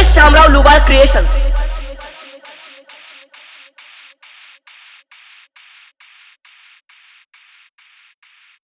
गणेश शामराव लुबार क्रिएशन्स